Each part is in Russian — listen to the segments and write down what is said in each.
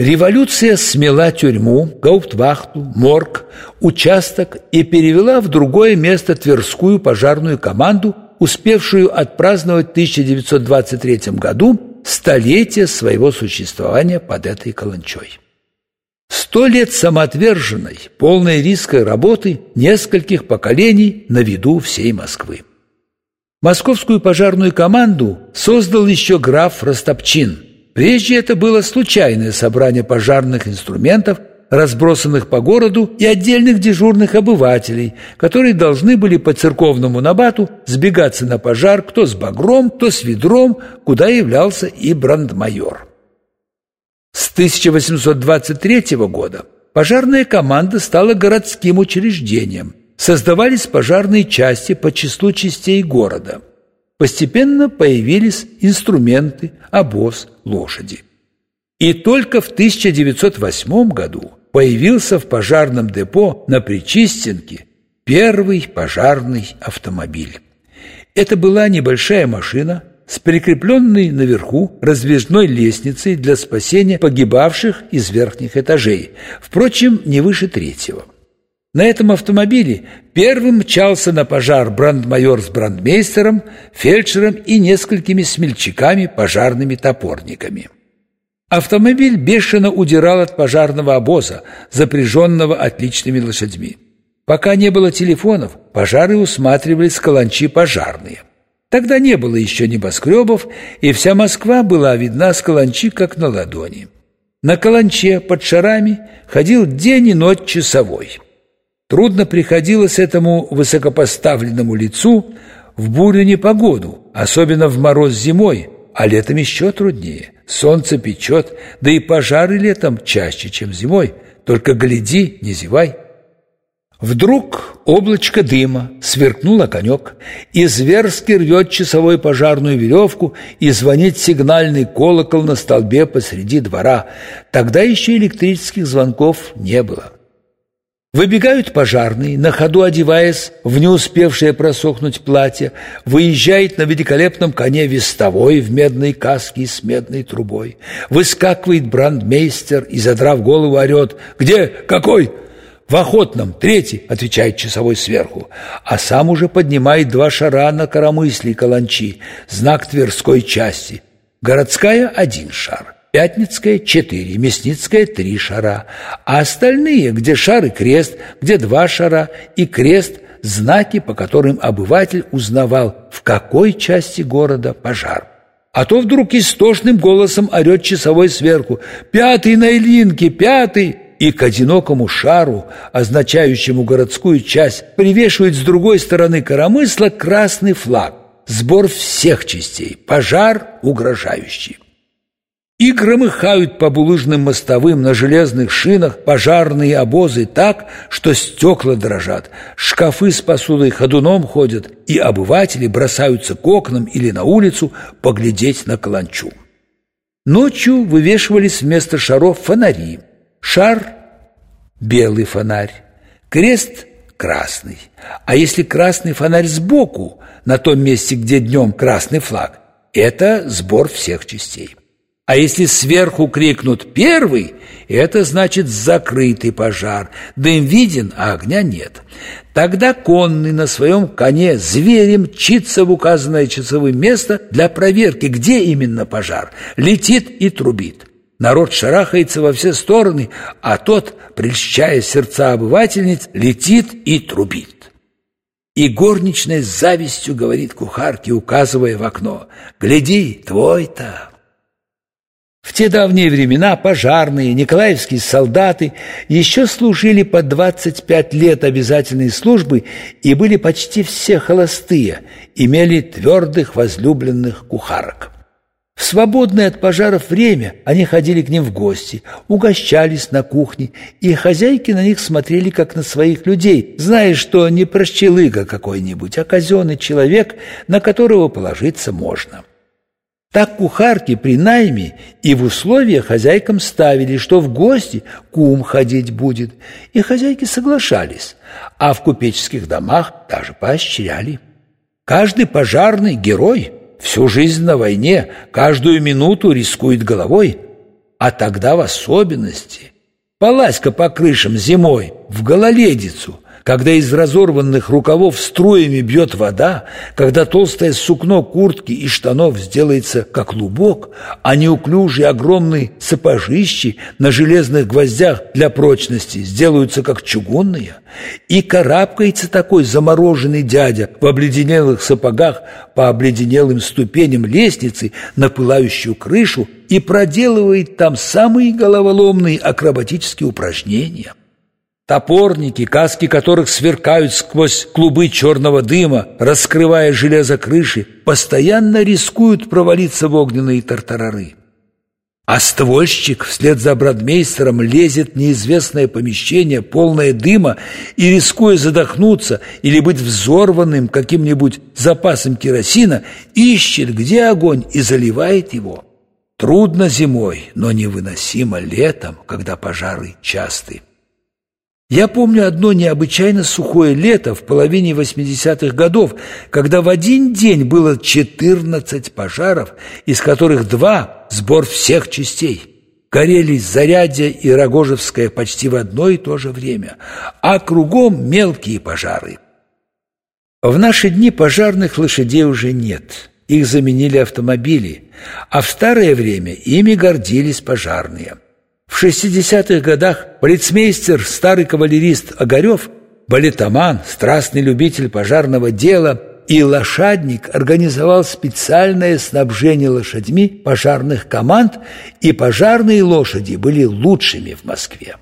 Революция смела тюрьму, гауптвахту, морг, участок и перевела в другое место Тверскую пожарную команду, успевшую отпраздновать в 1923 году столетие своего существования под этой каланчой. Сто лет самоотверженной, полной риска работы нескольких поколений на виду всей Москвы. Московскую пожарную команду создал еще граф Растопчин. Прежде это было случайное собрание пожарных инструментов, разбросанных по городу, и отдельных дежурных обывателей, которые должны были по церковному набату сбегаться на пожар кто с багром, кто с ведром, куда являлся и брандмайор. С 1823 года пожарная команда стала городским учреждением – создавались пожарные части по числу частей города. Постепенно появились инструменты, обоз, лошади. И только в 1908 году появился в пожарном депо на Причистенке первый пожарный автомобиль. Это была небольшая машина с прикрепленной наверху раздвижной лестницей для спасения погибавших из верхних этажей, впрочем, не выше третьего. На этом автомобиле первым мчался на пожар брандмайор с брандмейстером, фельдшером и несколькими смельчаками пожарными топорниками. Автомобиль бешено удирал от пожарного обоза, запряженного отличными лошадьми. Пока не было телефонов, пожары усматривали с каланчи пожарные. Тогда не было еще небоскребов, и вся Москва была видна с каланчи, как на ладони. На каланче под шарами ходил день и ночь часовой – Трудно приходилось этому высокопоставленному лицу в бурю непогоду, особенно в мороз зимой, а летом еще труднее. Солнце печет, да и пожары летом чаще, чем зимой. Только гляди, не зевай. Вдруг облачко дыма, сверкнул огонек, и зверски рвет часовой пожарную веревку, и звонит сигнальный колокол на столбе посреди двора. Тогда еще электрических звонков не было. Выбегают пожарные, на ходу одеваясь в не успевшее просохнуть платье, выезжает на великолепном коне вестовой в медной каске с медной трубой. Выскакивает брандмейстер и, задрав голову, орет «Где? Какой?» «В охотном, третий», — отвечает часовой сверху, а сам уже поднимает два шара на коромысли каланчи, знак Тверской части. Городская — один шар. Пятницкая – четыре, Мясницкая – три шара, а остальные, где шар и крест, где два шара и крест – знаки, по которым обыватель узнавал, в какой части города пожар. А то вдруг истошным голосом орет часовой сверху «Пятый на Ильинке, пятый!» и к одинокому шару, означающему городскую часть, привешивает с другой стороны коромысла красный флаг. Сбор всех частей, пожар угрожающий и громыхают по булыжным мостовым на железных шинах пожарные обозы так, что стекла дрожат, шкафы с посудой ходуном ходят, и обыватели бросаются к окнам или на улицу поглядеть на каланчу. Ночью вывешивались вместо шаров фонари. Шар – белый фонарь, крест – красный. А если красный фонарь сбоку, на том месте, где днем красный флаг, это сбор всех частей. А если сверху крикнут «первый», это значит закрытый пожар, дым виден, а огня нет. Тогда конный на своем коне зверем мчится в указанное часовым место для проверки, где именно пожар, летит и трубит. Народ шарахается во все стороны, а тот, прельщая сердца обывательниц, летит и трубит. И горничная с завистью говорит кухарке, указывая в окно, «Гляди, твой-то!» В те давние времена пожарные, николаевские солдаты еще служили по 25 лет обязательной службы и были почти все холостые, имели твердых возлюбленных кухарок. В свободное от пожаров время они ходили к ним в гости, угощались на кухне, и хозяйки на них смотрели как на своих людей, зная, что не прощелыга какой-нибудь, а казенный человек, на которого положиться можно. Так кухарки при найме и в условиях хозяйкам ставили, что в гости кум ходить будет, и хозяйки соглашались, а в купеческих домах даже поощряли. Каждый пожарный герой всю жизнь на войне, каждую минуту рискует головой. а тогда в особенности. Полазь-ка по крышам зимой в гололедицу – когда из разорванных рукавов струями бьет вода, когда толстое сукно куртки и штанов сделается как клубок, а неуклюжие огромные сапожищи на железных гвоздях для прочности сделаются как чугунные, и карабкается такой замороженный дядя в обледенелых сапогах по обледенелым ступеням лестницы на пылающую крышу и проделывает там самые головоломные акробатические упражнения. Топорники, каски которых сверкают сквозь клубы черного дыма, раскрывая железо крыши, постоянно рискуют провалиться в огненные тартарары. А ствольщик вслед за бродмейстером лезет в неизвестное помещение, полное дыма, и, рискуя задохнуться или быть взорванным каким-нибудь запасом керосина, ищет, где огонь, и заливает его. Трудно зимой, но невыносимо летом, когда пожары часты. Я помню одно необычайно сухое лето в половине 80-х годов, когда в один день было 14 пожаров, из которых два – сбор всех частей. Горели Зарядье и Рогожевская почти в одно и то же время, а кругом мелкие пожары. В наши дни пожарных лошадей уже нет, их заменили автомобили, а в старое время ими гордились пожарные – в 60-х годах полицмейстер, старый кавалерист Огарев, балетоман, страстный любитель пожарного дела и лошадник организовал специальное снабжение лошадьми пожарных команд, и пожарные лошади были лучшими в Москве.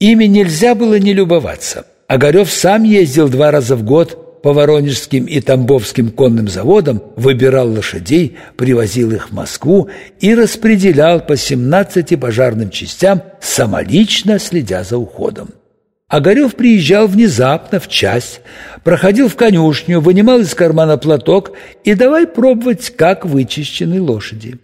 Ими нельзя было не любоваться. Огарев сам ездил два раза в год по Воронежским и Тамбовским конным заводам, выбирал лошадей, привозил их в Москву и распределял по 17 пожарным частям, самолично следя за уходом. Огарев приезжал внезапно в часть, проходил в конюшню, вынимал из кармана платок и давай пробовать, как вычищены лошади.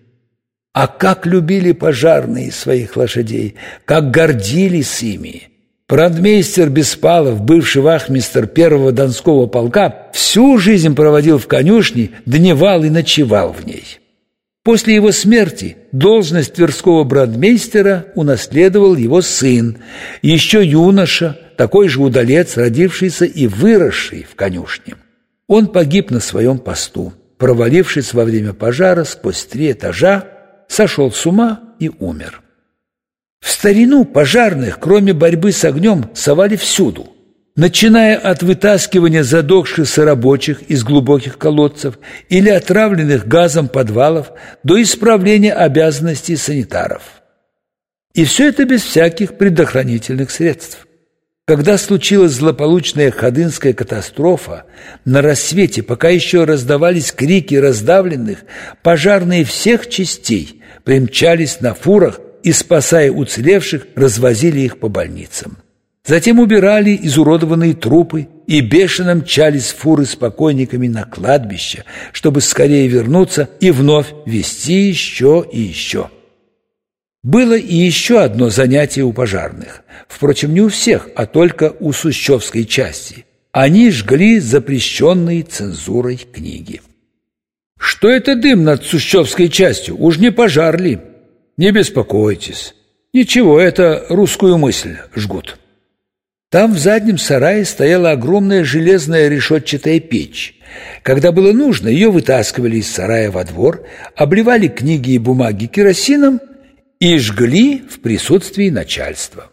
А как любили пожарные своих лошадей, как гордились ими! Брандмейстер Беспалов, бывший вахмистр первого Донского полка, всю жизнь проводил в конюшне, дневал и ночевал в ней. После его смерти должность Тверского брандмейстера унаследовал его сын, еще юноша, такой же удалец, родившийся и выросший в конюшне. Он погиб на своем посту, провалившись во время пожара сквозь три этажа, сошел с ума и умер. В старину пожарных, кроме борьбы с огнем, совали всюду, начиная от вытаскивания задохшихся рабочих из глубоких колодцев или отравленных газом подвалов до исправления обязанностей санитаров. И все это без всяких предохранительных средств. Когда случилась злополучная Ходынская катастрофа, на рассвете, пока еще раздавались крики раздавленных, пожарные всех частей примчались на фурах и, спасая уцелевших, развозили их по больницам. Затем убирали изуродованные трупы и бешено мчались фуры с покойниками на кладбище, чтобы скорее вернуться и вновь вести еще и еще. Было и еще одно занятие у пожарных. Впрочем, не у всех, а только у Сущевской части. Они жгли запрещенные цензурой книги. «Что это дым над Сущевской частью? Уж не пожар ли?» Не беспокойтесь. Ничего, это русскую мысль жгут. Там в заднем сарае стояла огромная железная решетчатая печь. Когда было нужно, ее вытаскивали из сарая во двор, обливали книги и бумаги керосином и жгли в присутствии начальства.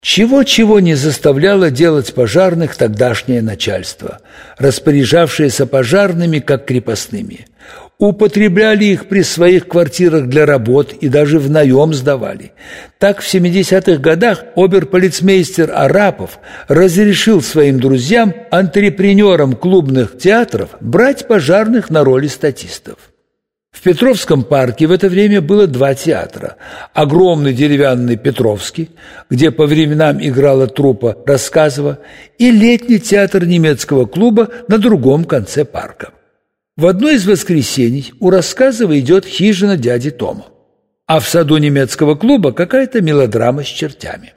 Чего-чего не заставляло делать пожарных тогдашнее начальство, распоряжавшееся пожарными как крепостными. Употребляли их при своих квартирах для работ и даже в наем сдавали. Так в 70-х годах оберполицмейстер Арапов разрешил своим друзьям, антрепренерам клубных театров, брать пожарных на роли статистов. В Петровском парке в это время было два театра. Огромный деревянный Петровский, где по временам играла труппа Рассказова, и летний театр немецкого клуба на другом конце парка. В одно из воскресений у Рассказова идет хижина дяди Тома, а в саду немецкого клуба какая-то мелодрама с чертями.